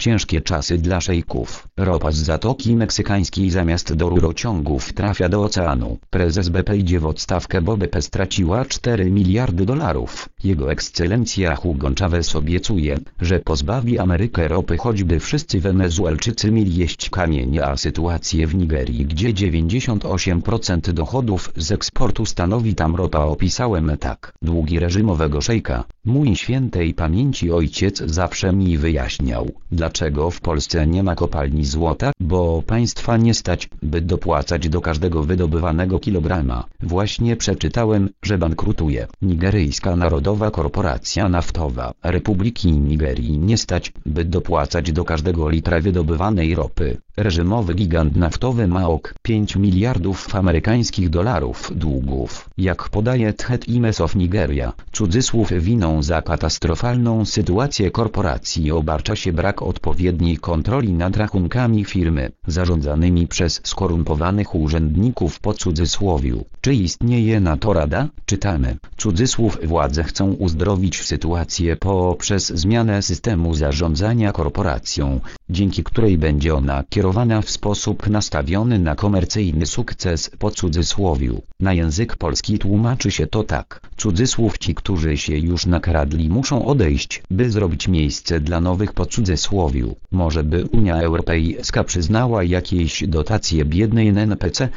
Ciężkie czasy dla szejków. Ropa z Zatoki Meksykańskiej zamiast do rurociągów trafia do oceanu. Prezes BP idzie w odstawkę, bo BP straciła 4 miliardy dolarów. Jego ekscelencja Hugo Chavez obiecuje, że pozbawi Amerykę ropy choćby wszyscy Wenezuelczycy mieli jeść kamienie, a sytuację w Nigerii, gdzie 98% dochodów z eksportu stanowi tam ropa opisałem tak. Długi reżimowego szejka. Mój świętej pamięci ojciec zawsze mi wyjaśniał, dlaczego w Polsce nie ma kopalni złota, bo państwa nie stać, by dopłacać do każdego wydobywanego kilograma. Właśnie przeczytałem, że bankrutuje Nigeryjska Narodowa Korporacja Naftowa Republiki Nigerii nie stać, by dopłacać do każdego litra wydobywanej ropy. Reżimowy gigant naftowy ma ok 5 miliardów amerykańskich dolarów długów. Jak podaje Thet Imes of Nigeria, cudzysłów winą za katastrofalną sytuację korporacji obarcza się brak odpowiedniej kontroli nad rachunkami firmy, zarządzanymi przez skorumpowanych urzędników po cudzysłowiu. Czy istnieje na to rada? Czytamy. Cudzysłów władze chcą uzdrowić sytuację poprzez zmianę systemu zarządzania korporacją, dzięki której będzie ona kierowana w sposób nastawiony na komercyjny sukces po cudzysłowiu. Na język polski tłumaczy się to tak. Cudzysłów ci, którzy się już nakradli muszą odejść, by zrobić miejsce dla nowych po cudzysłowiu. Może by Unia Europejska przyznała jakieś dotacje biednej NPC,